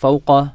فوقه